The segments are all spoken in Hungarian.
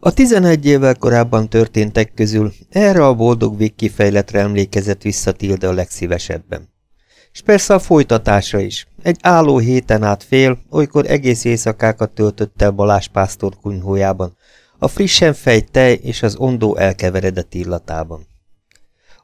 A 11 évvel korábban történtek közül erre a boldog végkifejletre emlékezett vissza Tilda a legszívesebben. És persze a folytatása is. Egy álló héten át fél, olykor egész éjszakákat töltött el Balázs pásztor kunyhójában, a frissen fejt tej és az ondó elkeveredett illatában.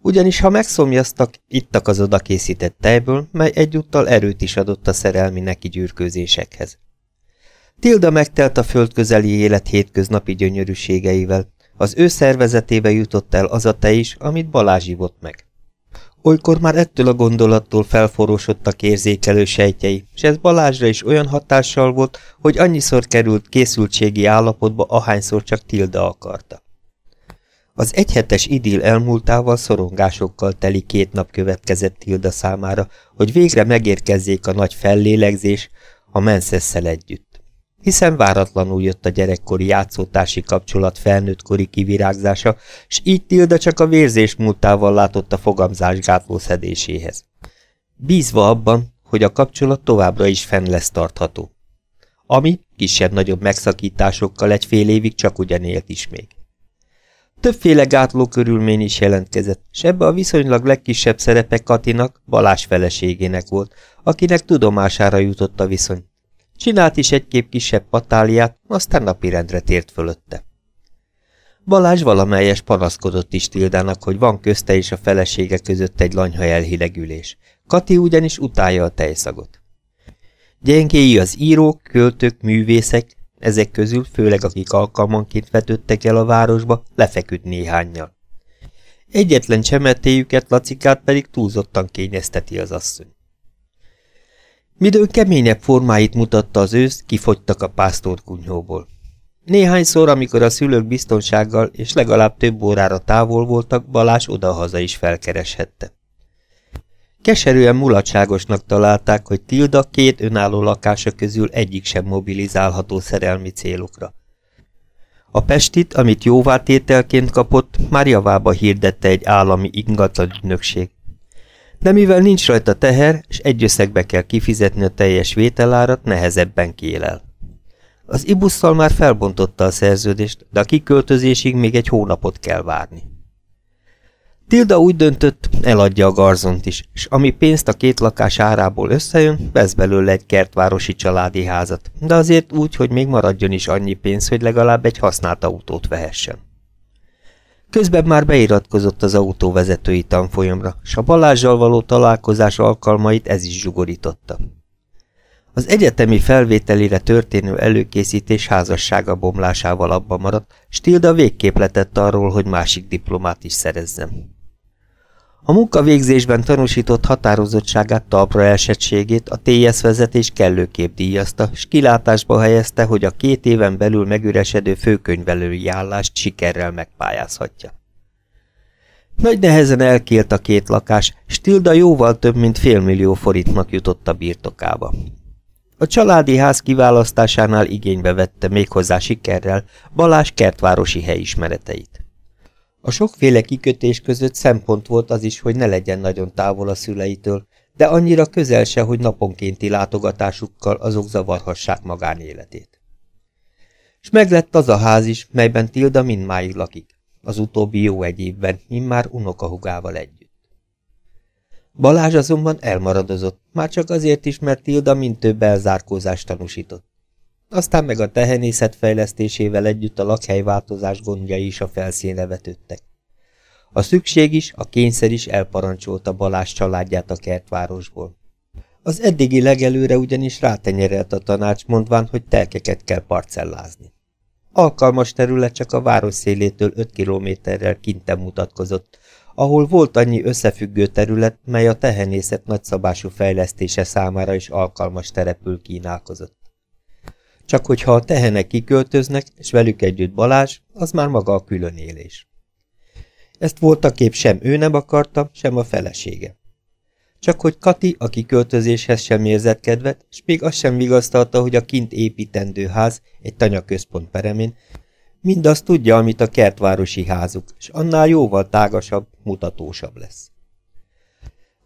Ugyanis ha megszomjaztak, ittak az oda készített tejből, mely egyúttal erőt is adott a szerelmi neki gyűrkőzésekhez. Tilda megtelt a földközeli élet hétköznapi gyönyörűségeivel, az ő szervezetébe jutott el az a tej is, amit Balázs ivott meg. Olykor már ettől a gondolattól felforrósodtak érzékelő sejtjei, és ez Balázsra is olyan hatással volt, hogy annyiszor került készültségi állapotba, ahányszor csak Tilda akarta. Az egyhetes idill elmúltával szorongásokkal teli két nap következett Tilda számára, hogy végre megérkezzék a nagy fellélegzés a menszesszel együtt hiszen váratlanul jött a gyerekkori játszótársi kapcsolat felnőttkori kivirágzása, s így Tilda csak a vérzés múltával látott a fogamzás gátló szedéséhez. Bízva abban, hogy a kapcsolat továbbra is fenn lesz tartható. Ami kisebb-nagyobb megszakításokkal egy fél évig csak ugyan élt is még. Többféle gátló körülmény is jelentkezett, s ebbe a viszonylag legkisebb szerepe Katinak, Balás feleségének volt, akinek tudomására jutott a viszony. Csinált is egy kép kisebb patáliát, aztán napirendre tért fölötte. Balázs valamelyes panaszkodott is Tildának, hogy van közte és a felesége között egy lanyha elhilegülés. Kati ugyanis utálja a tejszagot. Gyengéi az írók, költők, művészek, ezek közül, főleg akik alkalmanként vetődtek el a városba, lefeküdt néhányjal. Egyetlen csemetéjüket, Lacikát pedig túlzottan kényezteti az asszony. Midőn keményebb formáit mutatta az ősz, kifogytak a pásztorkunyhóból. Néhányszor, amikor a szülők biztonsággal és legalább több órára távol voltak, Balás odahaza is felkereshette. Keserűen mulatságosnak találták, hogy Tilda két önálló lakása közül egyik sem mobilizálható szerelmi célokra. A pestit, amit jóvátételként kapott, már javába hirdette egy állami ingatlanügynökség, de mivel nincs rajta teher, és egy összegbe kell kifizetni a teljes vételárat, nehezebben kiélel. Az ibusszal már felbontotta a szerződést, de a kiköltözésig még egy hónapot kell várni. Tilda úgy döntött, eladja a garzont is, és ami pénzt a két lakás árából összejön, vesz belőle egy kertvárosi családi házat, de azért úgy, hogy még maradjon is annyi pénz, hogy legalább egy használt autót vehessen. Közben már beiratkozott az autóvezetői tanfolyamra, s a Balázsjal való találkozás alkalmait ez is zsugorította. Az egyetemi felvételére történő előkészítés házassága bomlásával abba maradt, Stilda végképp letett arról, hogy másik diplomát is szerezzem. A munkavégzésben tanúsított határozottságát, talpra esettségét a TS vezetés kellőképp díjazta, s kilátásba helyezte, hogy a két éven belül megüresedő főkönyvelői állást sikerrel megpályázhatja. Nagy nehezen elkélt a két lakás, Stilda jóval több mint félmillió forintnak jutott a birtokába. A családi ház kiválasztásánál igénybe vette méghozzá sikerrel Balás kertvárosi helyismereteit. A sokféle kikötés között szempont volt az is, hogy ne legyen nagyon távol a szüleitől, de annyira közel se, hogy naponkénti látogatásukkal azok zavarhassák magánéletét. És meglett az a ház is, melyben Tilda mindmáig lakik, az utóbbi jó egy évben, immár unokahugával együtt. Balázs azonban elmaradozott, már csak azért is, mert Tilda mind több elzárkózást tanúsított. Aztán meg a tehenészet fejlesztésével együtt a lakhelyváltozás gondjai is a felszínre vetődtek. A szükség is, a kényszer is elparancsolta Balázs családját a kertvárosból. Az eddigi legelőre ugyanis rátenyerelt a tanács, mondván, hogy telkeket kell parcellázni. Alkalmas terület csak a város szélétől 5 kilométerrel kinten mutatkozott, ahol volt annyi összefüggő terület, mely a tehenészet nagyszabású fejlesztése számára is alkalmas terepül kínálkozott. Csak hogyha a tehenek kiköltöznek, és velük együtt Balázs, az már maga a külön élés. Ezt voltaképp sem ő nem akarta, sem a felesége. Csak hogy Kati a kiköltözéshez sem érzett kedvet, és még azt sem vigasztalta, hogy a kint építendő ház, egy tanyaközpont peremén, mindazt tudja, amit a kertvárosi házuk, és annál jóval tágasabb, mutatósabb lesz.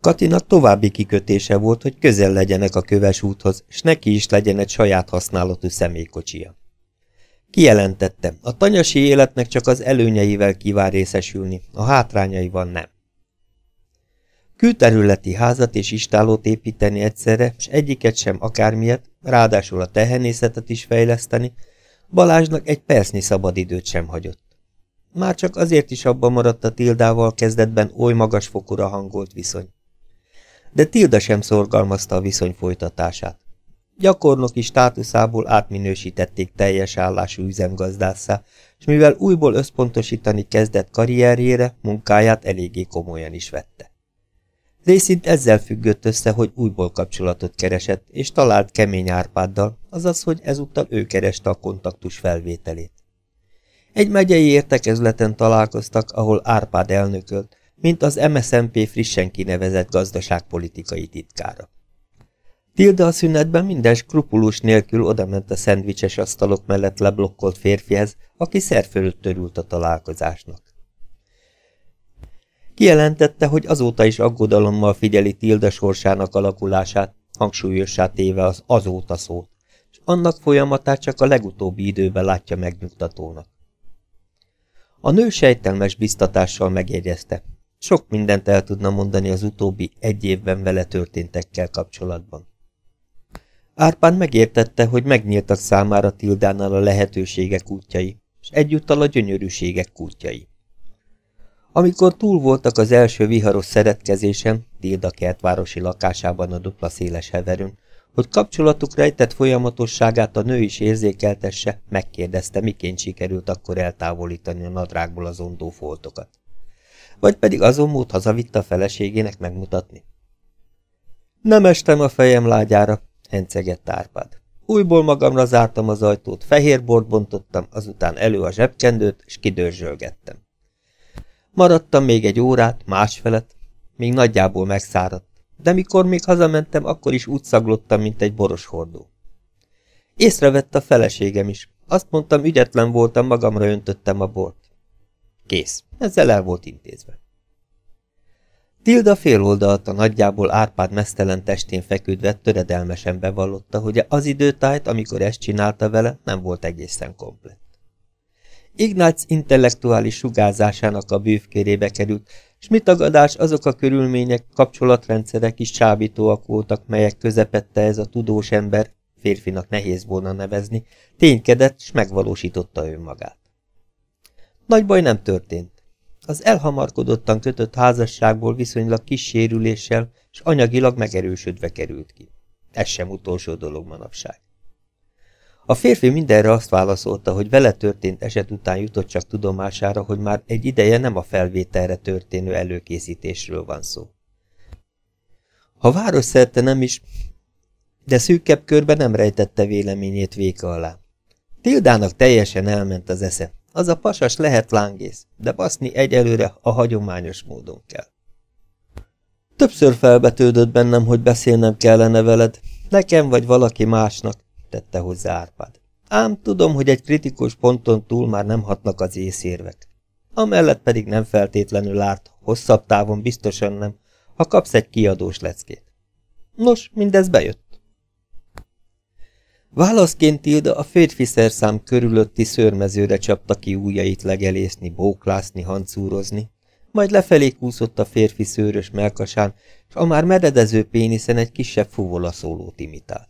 Katinak további kikötése volt, hogy közel legyenek a köves úthoz, s neki is legyen egy saját használatú személykocsia. Kijelentette, a tanyasi életnek csak az előnyeivel kíván részesülni, a hátrányaival nem. Külterületi házat és istálót építeni egyszerre, és egyiket sem akármilyet, ráadásul a tehenészetet is fejleszteni, Balázsnak egy percnyi szabadidőt sem hagyott. Már csak azért is abban maradt a Tildával kezdetben oly magas fokúra hangolt viszony. De Tilda sem szorgalmazta a viszony folytatását. Gyakornoki státuszából átminősítették teljes állású üzemgazdásszá, és mivel újból összpontosítani kezdett karrierjére, munkáját eléggé komolyan is vette. Részint ezzel függött össze, hogy újból kapcsolatot keresett, és talált kemény Árpáddal, azaz, hogy ezúttal ő kereste a kontaktus felvételét. Egy megyei értekezleten találkoztak, ahol Árpád elnökölt, mint az MSZMP frissen kinevezett gazdaságpolitikai titkára. Tilda a szünetben minden skrupulus nélkül odament a szendvicses asztalok mellett leblokkolt férfihez, aki szerfölött törült a találkozásnak. Kijelentette, hogy azóta is aggodalommal figyeli Tilda sorsának alakulását, hangsúlyossá téve az azóta szót, és annak folyamatát csak a legutóbbi időben látja megnyugtatónak. A nő sejtelmes biztatással megjegyezte. Sok mindent el tudna mondani az utóbbi egy évben vele történtekkel kapcsolatban. Árpán megértette, hogy megnyíltak számára Tildánál a lehetőségek útjai, és egyúttal a gyönyörűségek útjai. Amikor túl voltak az első viharos szeretkezésem, Tilda kertvárosi lakásában a dupla széles heverőn, hogy kapcsolatuk rejtett folyamatosságát a nő is érzékeltesse, megkérdezte, miként sikerült akkor eltávolítani a nadrágból az ondó foltokat. Vagy pedig azon mód hazavitte a feleségének megmutatni. Nem estem a fejem lágyára, hencegett Árpád. Újból magamra zártam az ajtót, fehér bort bontottam, azután elő a zsebkendőt, és kidörzsölgettem. Maradtam még egy órát, másfelet, még nagyjából megszáradt, de mikor még hazamentem, akkor is úgy szaglottam, mint egy boros hordó. Észrevett a feleségem is. Azt mondtam, ügyetlen voltam, magamra öntöttem a bort. Kész, ezzel el volt intézve. Tilda féloldalt a nagyjából Árpád mesztelen testén feküdve töredelmesen bevallotta, hogy az időtájt, amikor ezt csinálta vele, nem volt egészen komplett. Ignác intellektuális sugárzásának a bűvkérébe került, s mit tagadás azok a körülmények, kapcsolatrendszerek is csábítóak voltak, melyek közepette ez a tudós ember, férfinak nehéz volna nevezni, ténykedett, s megvalósította önmagát. Nagy baj nem történt. Az elhamarkodottan kötött házasságból viszonylag kis sérüléssel, s anyagilag megerősödve került ki. Ez sem utolsó dolog manapság. A férfi mindenre azt válaszolta, hogy vele történt eset után jutott csak tudomására, hogy már egy ideje nem a felvételre történő előkészítésről van szó. Ha város szerte nem is, de szűkebb körben nem rejtette véleményét véka alá. Tildának teljesen elment az esze. Az a pasas lehet lángész, de baszni egyelőre a hagyományos módon kell. Többször felbetődött bennem, hogy beszélnem kellene veled, nekem vagy valaki másnak, tette hozzá Árpád. Ám tudom, hogy egy kritikus ponton túl már nem hatnak az észérvek. Amellett pedig nem feltétlenül árt, hosszabb távon biztosan nem, ha kapsz egy kiadós leckét. Nos, mindez bejött. Válaszként Tilda a férfi szerszám körülötti szörmezőre csapta ki ujjait legelészni, bóklászni, hancúrozni, majd lefelé kúszott a férfi szőrös melkasán, és a már meredező péniszen egy kisebb fuvola szólót imitált.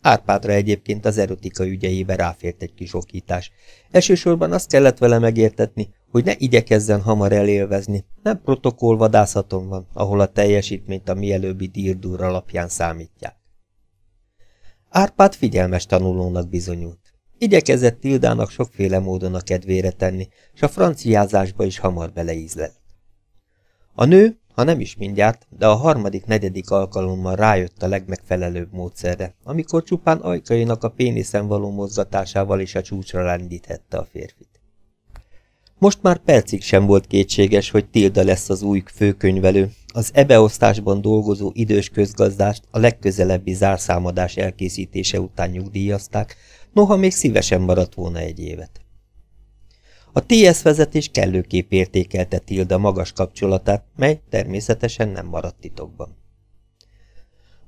Árpádra egyébként az erotika ügyeibe ráfért egy kis okítás. Elsősorban azt kellett vele megértetni, hogy ne igyekezzen hamar elélvezni, nem protokollvadászaton van, ahol a teljesítményt a mielőbbi dírdúr alapján számítják. Árpád figyelmes tanulónak bizonyult. Igyekezett Tildának sokféle módon a kedvére tenni, és a franciázásba is hamar beleízlett. A nő, ha nem is mindjárt, de a harmadik-negyedik alkalommal rájött a legmegfelelőbb módszerre, amikor csupán ajkainak a péniszen való mozgatásával is a csúcsra lendíthette a férfit. Most már percig sem volt kétséges, hogy Tilda lesz az új főkönyvelő, az ebeosztásban dolgozó idős közgazdást a legközelebbi zárszámadás elkészítése után nyugdíjazták, noha még szívesen maradt volna egy évet. A TS vezetés kellőképp értékelte Tilda magas kapcsolatát, mely természetesen nem maradt titokban.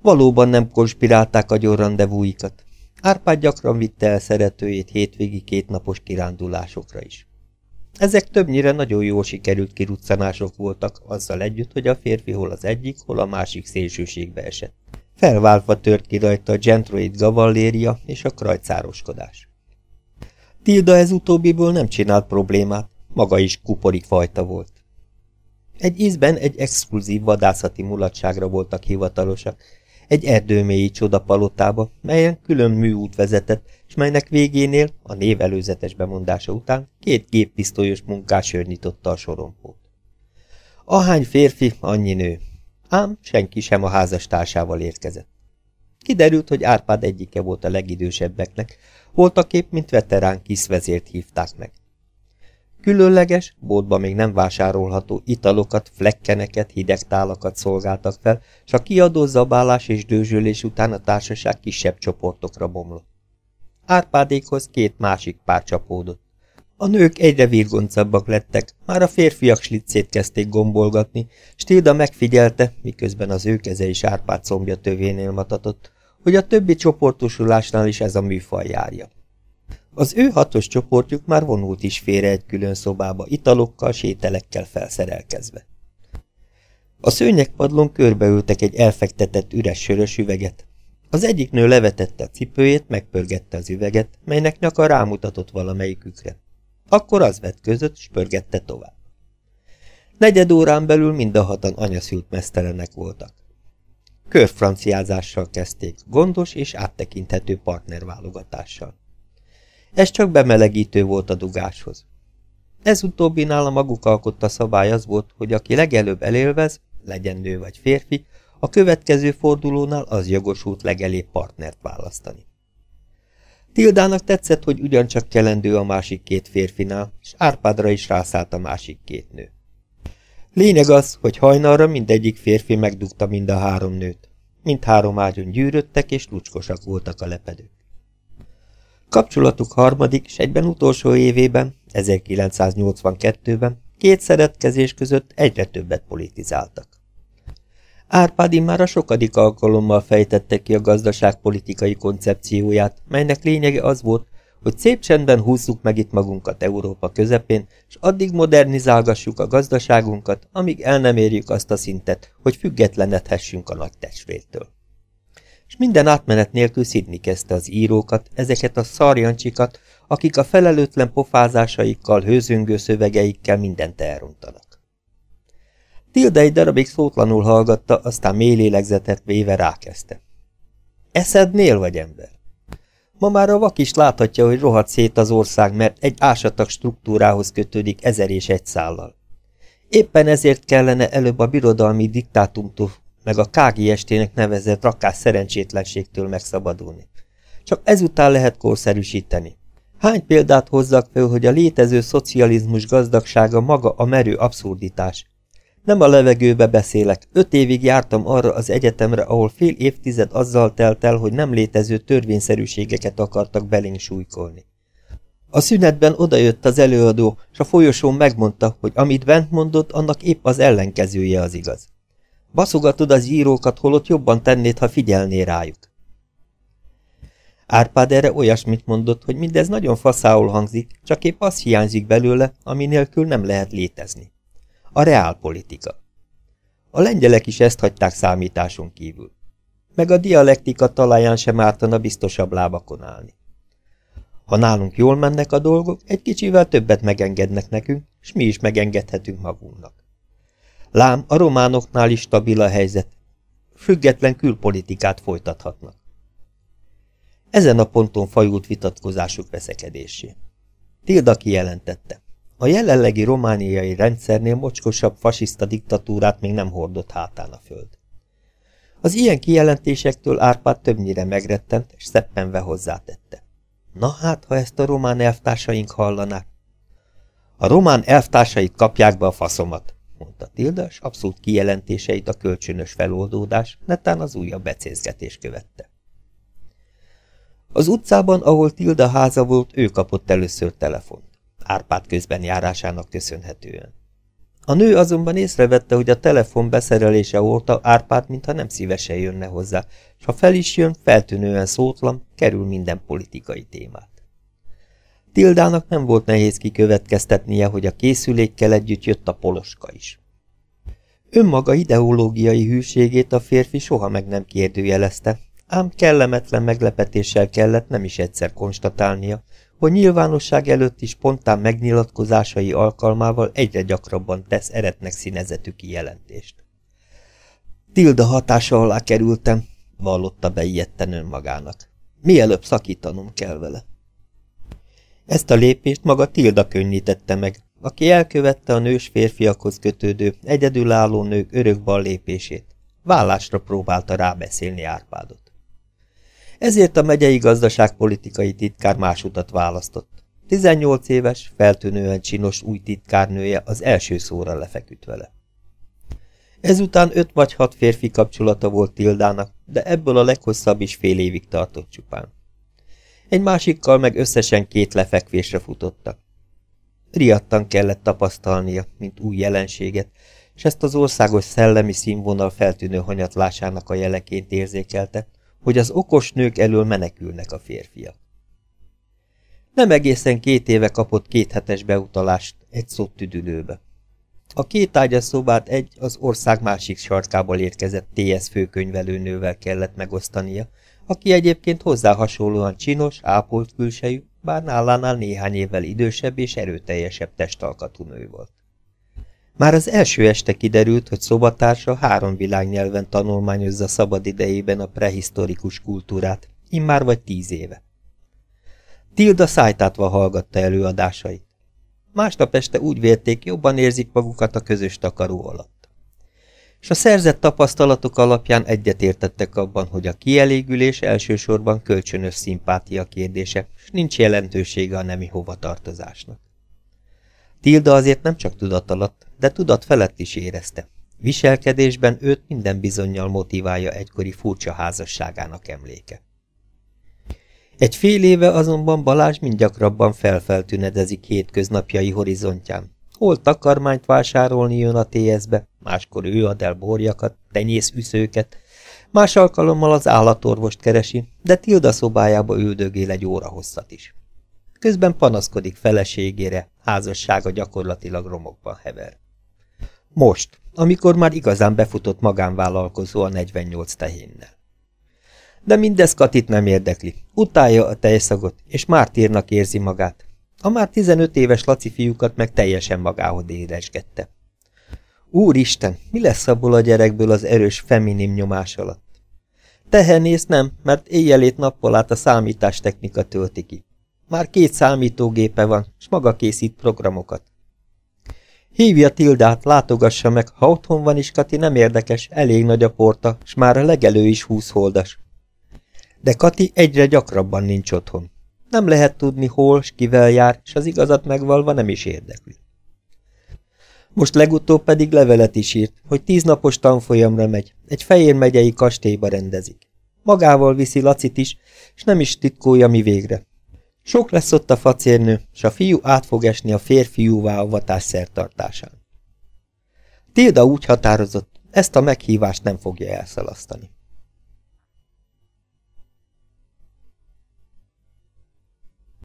Valóban nem konspirálták agyon rendezvúikat. Árpád gyakran vitte el szeretőjét hétvégi kétnapos kirándulásokra is. Ezek többnyire nagyon jól sikerült kiruccanások voltak, azzal együtt, hogy a férfi hol az egyik, hol a másik szélsőségbe esett. Felváltva tört ki rajta a gentroid gavalléria és a krajcároskodás. Tilda ez utóbbiból nem csinált problémát, maga is kuporik fajta volt. Egy ízben egy exkluzív vadászati mulatságra voltak hivatalosak, egy erdőmélyi csodapalotába, melyen külön műút vezetett, és melynek végénél, a név előzetes bemondása után, két géppisztolyos munkás nyitotta a sorompót. Ahány férfi, annyi nő. Ám senki sem a házastársával érkezett. Kiderült, hogy Árpád egyike volt a legidősebbeknek, voltaképp, mint veterán kiszvezért hívták meg. Különleges, boltban még nem vásárolható italokat, flekkeneket, hideg tálakat szolgáltak fel, s a kiadó zabálás és dőzsölés után a társaság kisebb csoportokra bomlott. Árpádékhoz két másik pár csapódott. A nők egyre virgoncabbak lettek, már a férfiak slicét kezdték gombolgatni, Stilda megfigyelte, miközben az ő keze is Árpád combja tövénél matatott, hogy a többi csoportosulásnál is ez a műfaj járja. Az ő hatos csoportjuk már vonult is félre egy külön szobába, italokkal, sételekkel felszerelkezve. A szőnyegpadlón körbeültek egy elfektetett üres sörös üveget. Az egyik nő levetette a cipőjét, megpörgette az üveget, melynek nyaka rámutatott valamelyikükre. Akkor az vett között, s pörgette tovább. Negyed órán belül mind a hatan anyaszült mesztelenek voltak. Körfranciázással kezdték, gondos és áttekinthető partnerválogatással. Ez csak bemelegítő volt a dugáshoz. Ez utóbbinál a maguk alkotta szabály az volt, hogy aki legelőbb elélvez, legyen nő vagy férfi, a következő fordulónál az jogosult legelébb partnert választani. Tildának tetszett, hogy ugyancsak kelendő a másik két férfinál, és Árpádra is rászállt a másik két nő. Lényeg az, hogy hajnalra mindegyik férfi megdugta mind a három nőt. Mind három ágyon gyűröttek, és lucskosak voltak a lepedők. Kapcsolatuk harmadik és egyben utolsó évében, 1982-ben, két szeretkezés között egyre többet politizáltak. Árpádi már a sokadik alkalommal fejtette ki a gazdaságpolitikai koncepcióját, melynek lényege az volt, hogy szép csendben húzzuk meg itt magunkat Európa közepén, és addig modernizálgassuk a gazdaságunkat, amíg el nem érjük azt a szintet, hogy függetlenedhessünk a nagy testvértől és minden átmenet nélkül szidni kezdte az írókat, ezeket a szarjancsikat, akik a felelőtlen pofázásaikkal, hőzöngő szövegeikkel mindent elrontanak. Tilda egy darabig szótlanul hallgatta, aztán mély lélegzetet véve rákezdte. Eszednél vagy ember? Ma már a vak is láthatja, hogy rohadt szét az ország, mert egy ásatag struktúrához kötődik ezer és egy szállal. Éppen ezért kellene előbb a birodalmi diktátumtól meg a kági estének nevezett rakás szerencsétlenségtől megszabadulni. Csak ezután lehet korszerűsíteni. Hány példát hozzak fel, hogy a létező szocializmus gazdagsága maga a merő abszurditás? Nem a levegőbe beszélek. Öt évig jártam arra az egyetemre, ahol fél évtized azzal telt el, hogy nem létező törvényszerűségeket akartak belénk súlykolni. A szünetben odajött az előadó, és a folyosón megmondta, hogy amit bent mondott, annak épp az ellenkezője az igaz. Baszogatod az írókat, holott jobban tennéd, ha figyelné rájuk. Árpád erre olyasmit mondott, hogy mindez nagyon faszául hangzik, csak épp az hiányzik belőle, ami nélkül nem lehet létezni. A reálpolitika. A lengyelek is ezt hagyták számításon kívül. Meg a dialektika talaján sem ártana biztosabb lábakon állni. Ha nálunk jól mennek a dolgok, egy kicsivel többet megengednek nekünk, és mi is megengedhetünk magunknak. Lám, a románoknál is stabil a helyzet. Független külpolitikát folytathatnak. Ezen a ponton fajult vitatkozásuk veszekedésé. Tilda kijelentette. A jelenlegi romániai rendszernél mocskosabb fasiszta diktatúrát még nem hordott hátán a föld. Az ilyen kijelentésektől Árpád többnyire megrettent, és szeppenve hozzátette. Na hát, ha ezt a román elvtársaink hallanák. A román elvtársait kapják be a faszomat, mondta Tilda, és abszolút kijelentéseit a kölcsönös feloldódás, netán az újabb becézgetés követte. Az utcában, ahol Tilda háza volt, ő kapott először telefont. Árpád közben járásának köszönhetően. A nő azonban észrevette, hogy a telefon beszerelése óta Árpád mintha nem szívesen jönne hozzá, és ha fel is jön, feltűnően szótlan, kerül minden politikai témát. Tildának nem volt nehéz kikövetkeztetnie, hogy a készülékkel együtt jött a poloska is. Önmaga ideológiai hűségét a férfi soha meg nem kérdőjelezte, ám kellemetlen meglepetéssel kellett nem is egyszer konstatálnia, hogy nyilvánosság előtt is spontán megnyilatkozásai alkalmával egyre gyakrabban tesz eretnek színezetű kijelentést. Tilda hatása alá kerültem, vallotta be ilyetten önmagának. Mielőbb szakítanom kell vele. Ezt a lépést maga Tilda könnyítette meg, aki elkövette a nős férfiakhoz kötődő, egyedülálló nők örök lépését. Vállásra próbálta rábeszélni Árpádot. Ezért a megyei gazdaságpolitikai titkár más utat választott. 18 éves, feltűnően csinos új titkárnője az első szóra lefeküdt vele. Ezután öt vagy hat férfi kapcsolata volt Tildának, de ebből a leghosszabb is fél évig tartott csupán. Egy másikkal meg összesen két lefekvésre futottak. Riadtan kellett tapasztalnia, mint új jelenséget, és ezt az országos szellemi színvonal feltűnő hanyatlásának a jeleként érzékelte, hogy az okos nők elől menekülnek a férfiak. Nem egészen két éve kapott két hetes beutalást egy szót tüdülőbe. A két ágyas szobát egy az ország másik sarkából érkezett TS főkönyvelőnővel kellett megosztania, aki egyébként hozzá hasonlóan csinos, ápolt külsejű, bár nálánál néhány évvel idősebb és erőteljesebb testalkatú nő volt. Már az első este kiderült, hogy szobatársa három világnyelven tanulmányozza szabad idejében a prehisztorikus kultúrát, immár vagy tíz éve. Tilda szájtátva hallgatta előadásait. Másnap este úgy vélték, jobban érzik magukat a közös takaró alatt. És a szerzett tapasztalatok alapján egyetértettek abban, hogy a kielégülés elsősorban kölcsönös szimpátia kérdése, és nincs jelentősége a nemi hovatartozásnak. Tilda azért nem csak tudat alatt, de tudat felett is érezte. Viselkedésben őt minden bizonyal motiválja egykori furcsa házasságának emléke. Egy fél éve azonban Balázs mind gyakrabban felfeltünedezik hétköznapjai horizontján. Hol takarmányt vásárolni jön a TS-be, máskor ő ad el borjakat, tenyészüszőket, más alkalommal az állatorvost keresi, de Tilda szobájába üldögél egy óra hosszat is. Közben panaszkodik feleségére, házassága gyakorlatilag romokban hever. Most, amikor már igazán befutott magánvállalkozó a 48 tehénnel. De mindez Katit nem érdekli. Utálja a tejszagot, és mártírnak érzi magát. A már 15 éves Laci fiúkat meg teljesen magához éresgette. Úristen, mi lesz abból a gyerekből az erős feminim nyomás alatt? Tehenész nem, mert éjjelét nappal át a számítástechnika tölti ki. Már két számítógépe van, s maga készít programokat. Hívja Tildát, látogassa meg, ha otthon van is, Kati nem érdekes, elég nagy a porta, s már a legelő is húsz holdas. De Kati egyre gyakrabban nincs otthon. Nem lehet tudni, hol, s kivel jár, s az igazat megvalva nem is érdekli. Most legutóbb pedig levelet is írt, hogy tíznapos tanfolyamra megy, egy fehér megyei kastélyba rendezik. Magával viszi Lacit is, és nem is titkolja mi végre. Sok lesz ott a facérnő, s a fiú át fog esni a férfiúvá avatás szertartásán. Tilda úgy határozott, ezt a meghívást nem fogja elszalasztani.